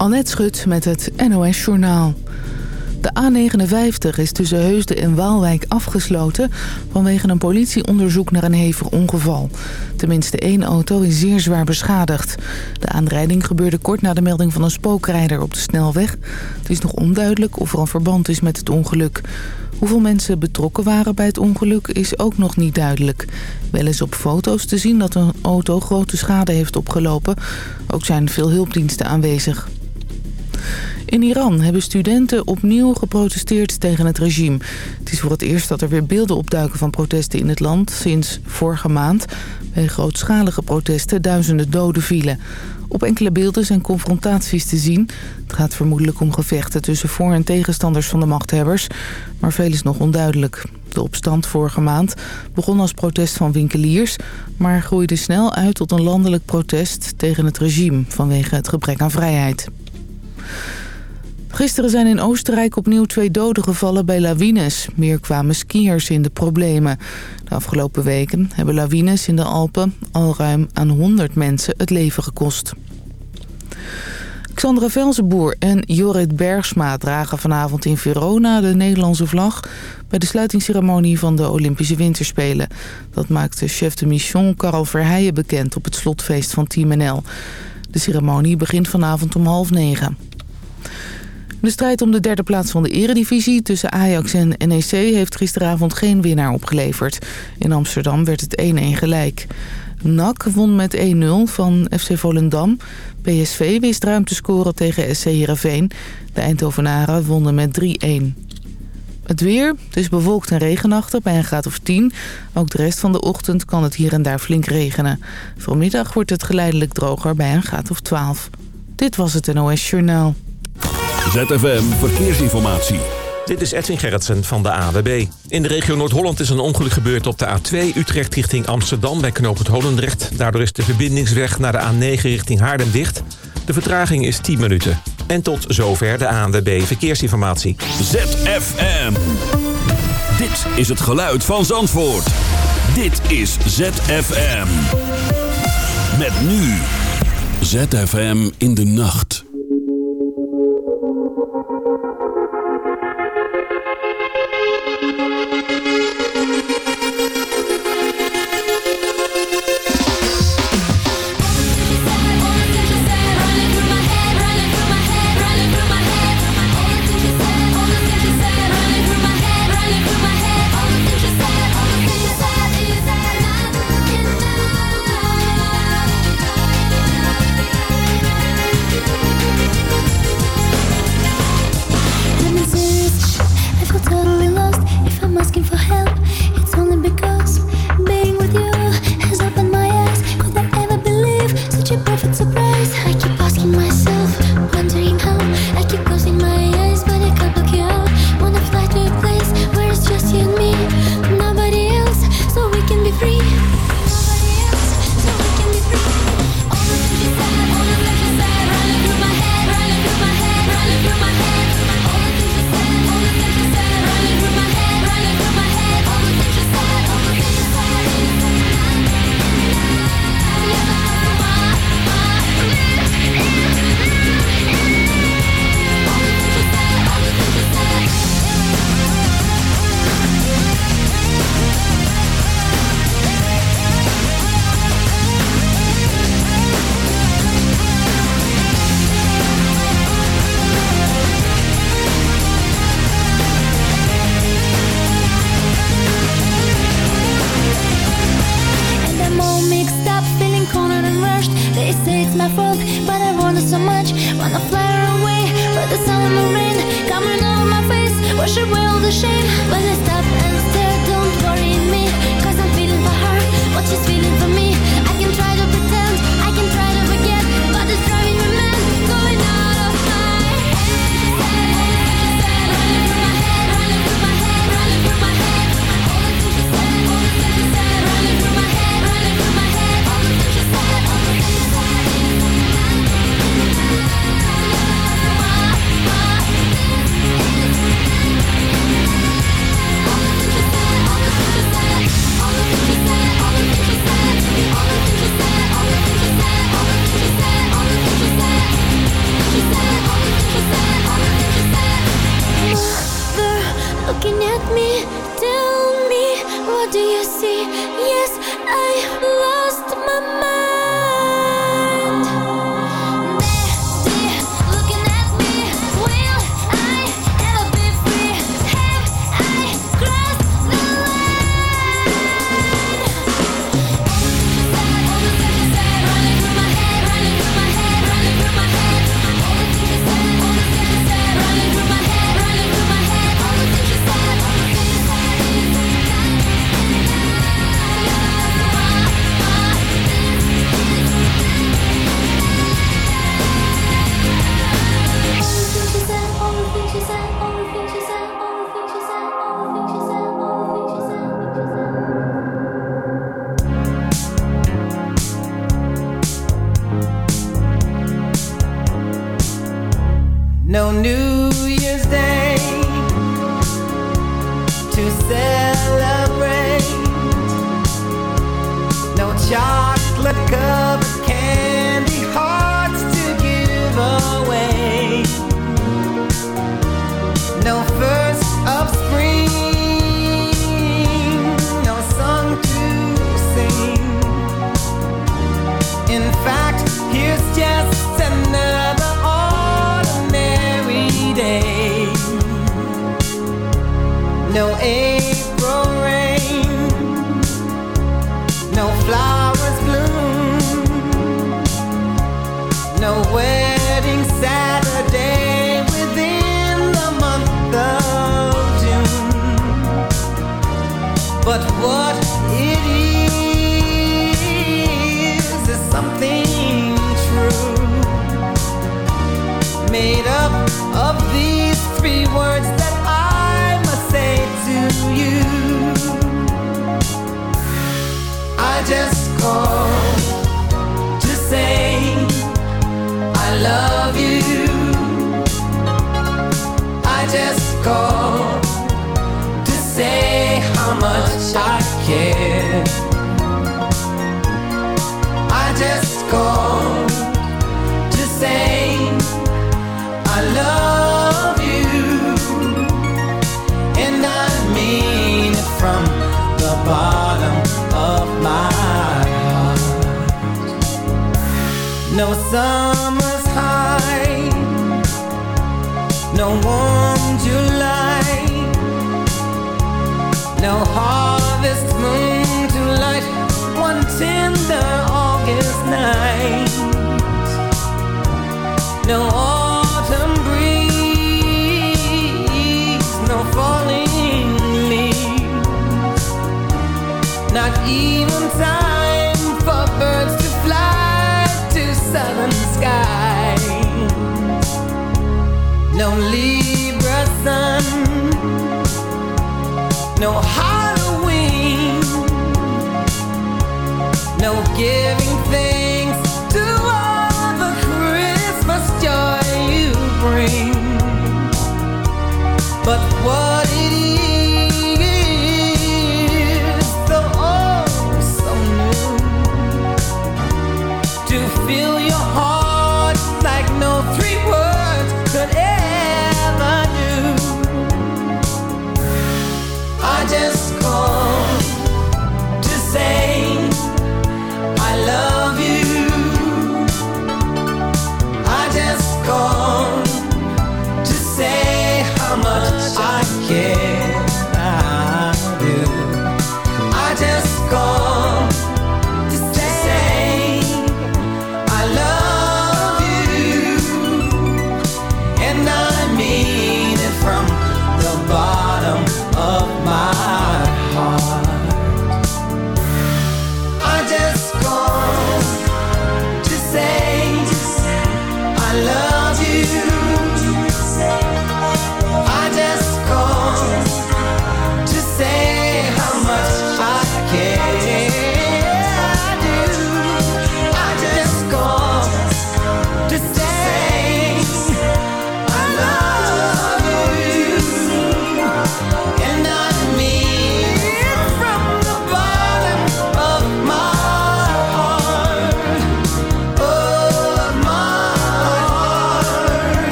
Annette Schut met het NOS Journaal. De A59 is tussen Heusden en Waalwijk afgesloten... vanwege een politieonderzoek naar een hevig ongeval. Tenminste één auto is zeer zwaar beschadigd. De aanrijding gebeurde kort na de melding van een spookrijder op de snelweg. Het is nog onduidelijk of er een verband is met het ongeluk. Hoeveel mensen betrokken waren bij het ongeluk is ook nog niet duidelijk. Wel is op foto's te zien dat een auto grote schade heeft opgelopen. Ook zijn veel hulpdiensten aanwezig. In Iran hebben studenten opnieuw geprotesteerd tegen het regime. Het is voor het eerst dat er weer beelden opduiken van protesten in het land sinds vorige maand. Bij grootschalige protesten duizenden doden vielen. Op enkele beelden zijn confrontaties te zien. Het gaat vermoedelijk om gevechten tussen voor- en tegenstanders van de machthebbers. Maar veel is nog onduidelijk. De opstand vorige maand begon als protest van winkeliers... maar groeide snel uit tot een landelijk protest tegen het regime... vanwege het gebrek aan vrijheid. Gisteren zijn in Oostenrijk opnieuw twee doden gevallen bij lawines. Meer kwamen skiers in de problemen. De afgelopen weken hebben lawines in de Alpen al ruim aan 100 mensen het leven gekost. Xandra Velzenboer en Jorrit Bergsma dragen vanavond in Verona de Nederlandse vlag... bij de sluitingsceremonie van de Olympische Winterspelen. Dat maakte chef de mission Karel Verheijen bekend op het slotfeest van Team NL. De ceremonie begint vanavond om half negen. De strijd om de derde plaats van de eredivisie tussen Ajax en NEC heeft gisteravond geen winnaar opgeleverd. In Amsterdam werd het 1-1 gelijk. NAC won met 1-0 van FC Volendam. PSV wist ruim te scoren tegen SC Heerenveen. De Eindhovenaren wonnen met 3-1. Het weer, het is bewolkt en regenachtig bij een graad of 10. Ook de rest van de ochtend kan het hier en daar flink regenen. Vanmiddag wordt het geleidelijk droger bij een graad of 12. Dit was het NOS Journaal. ZFM Verkeersinformatie. Dit is Edwin Gerritsen van de AWB. In de regio Noord-Holland is een ongeluk gebeurd op de A2 Utrecht richting Amsterdam bij knooppunt Holendrecht. Daardoor is de verbindingsweg naar de A9 richting Haarlem dicht. De vertraging is 10 minuten. En tot zover de ANWB Verkeersinformatie. ZFM. Dit is het geluid van Zandvoort. Dit is ZFM. Met nu. ZFM in de nacht.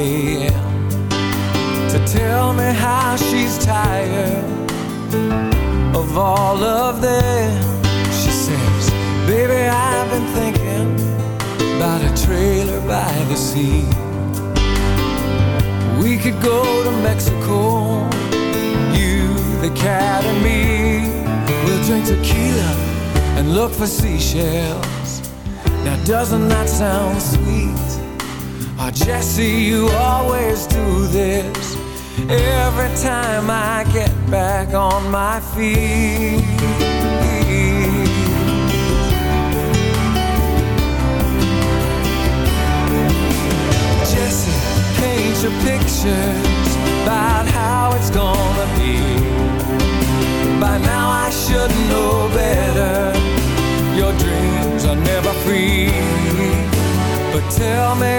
way I. Jesse paints your pictures about how it's gonna be. By now I should know better. Your dreams are never free. But tell me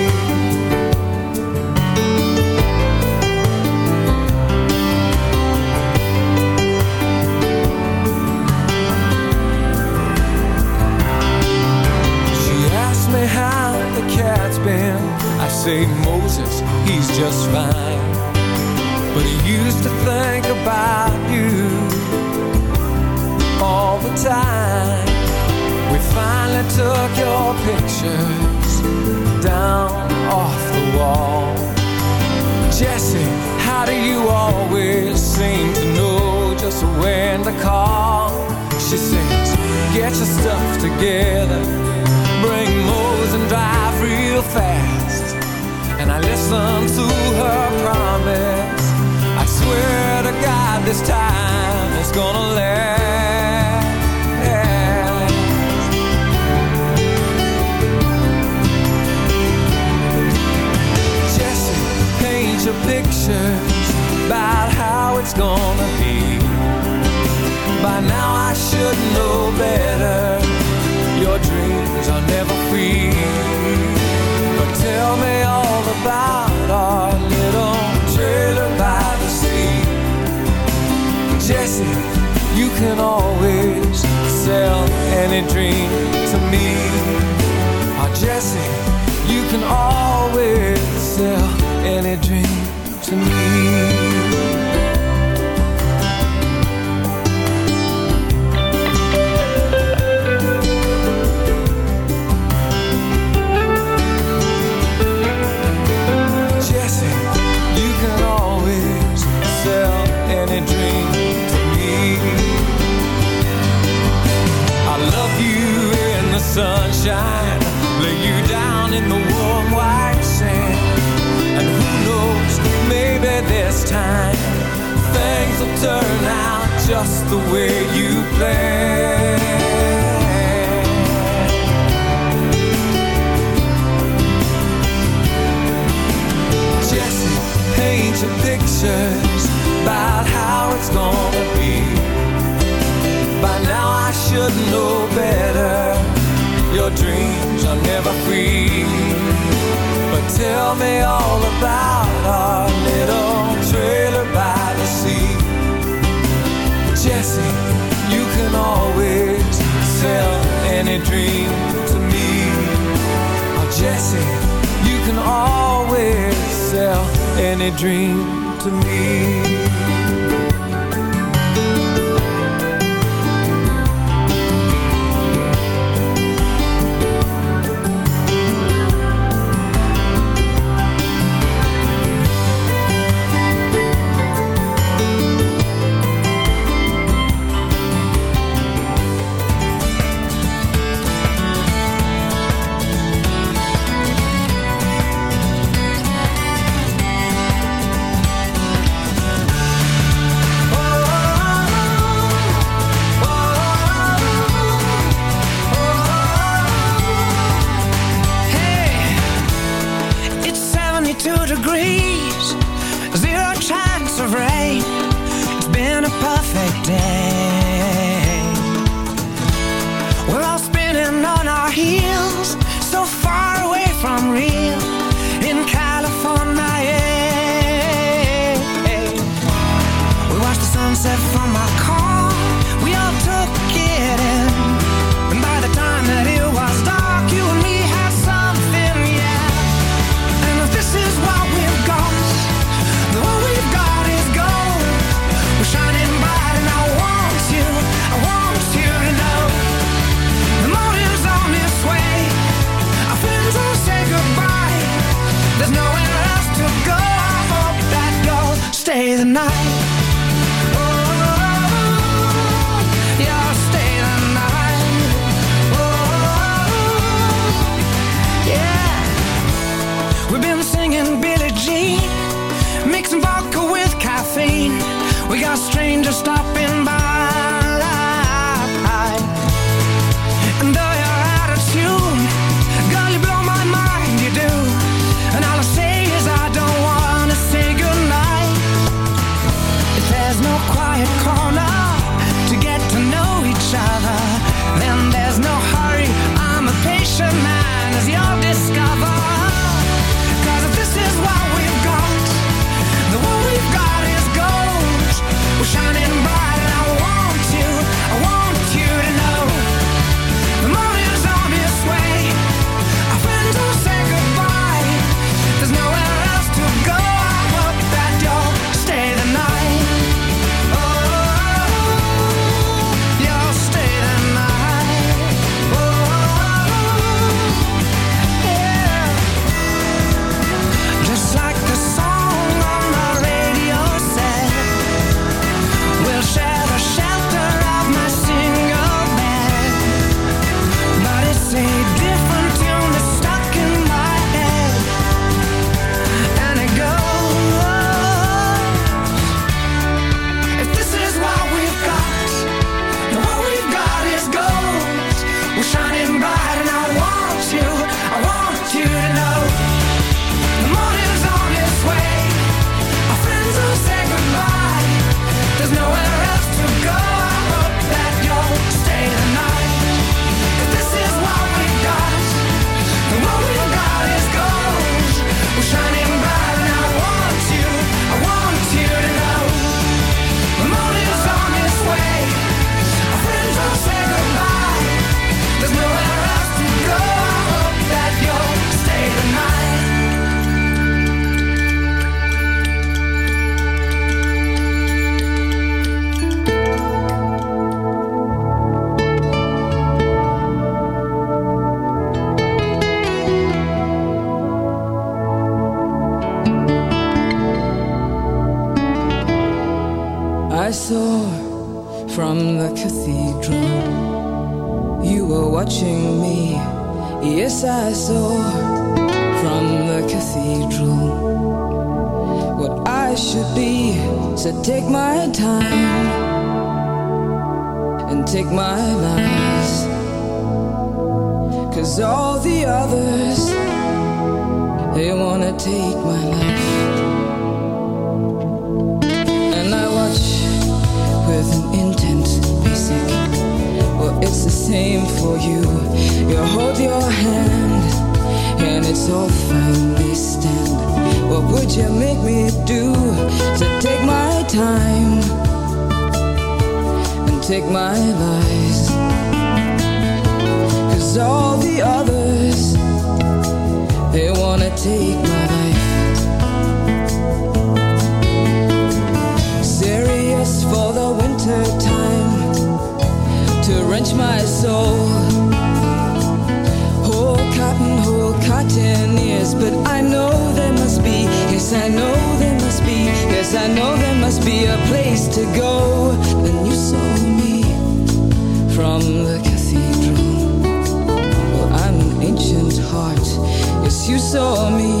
any dream to me. Your hand, and it's all fine, they stand. What would you make me do? So take my time and take my lies. Cause all the others, they wanna take my life. Serious for the winter time to wrench my soul. Whole cotton ears, but I know there must be, yes, I know there must be, yes, I know there must be a place to go. Then you saw me from the cathedral. Well, I'm an ancient heart, yes, you saw me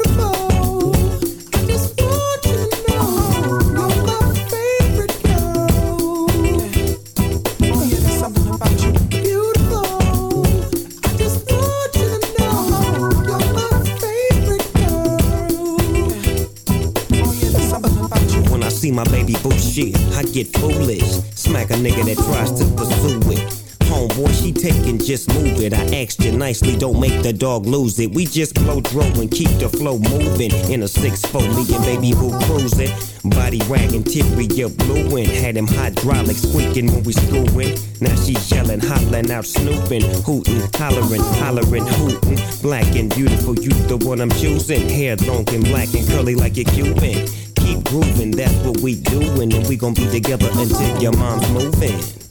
Just move it. I asked you nicely, don't make the dog lose it. We just blow dro and keep the flow moving. In a 6-4, me and baby boo cruising. Body wagging, Tyria blueing. Had him hydraulic squeaking when we screwing. Now she yelling, hollering out, snooping, hooting, hollering, hollering, hooting. Black and beautiful, you the one I'm choosing. Hair long and black and curly like a Cuban. Keep grooving, that's what we doing. And we gon' be together until your mom's moving.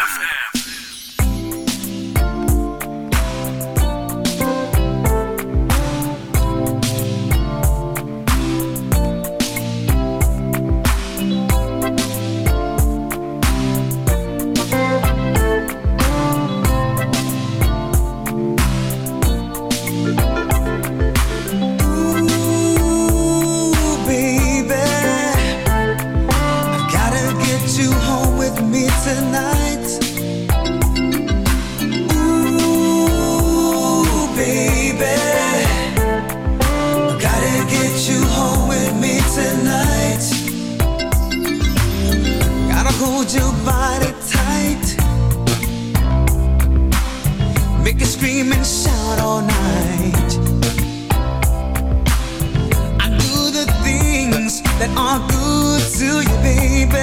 To you, baby.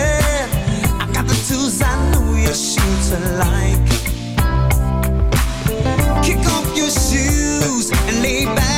I got the tools I know your you're sure like. Kick off your shoes and lay back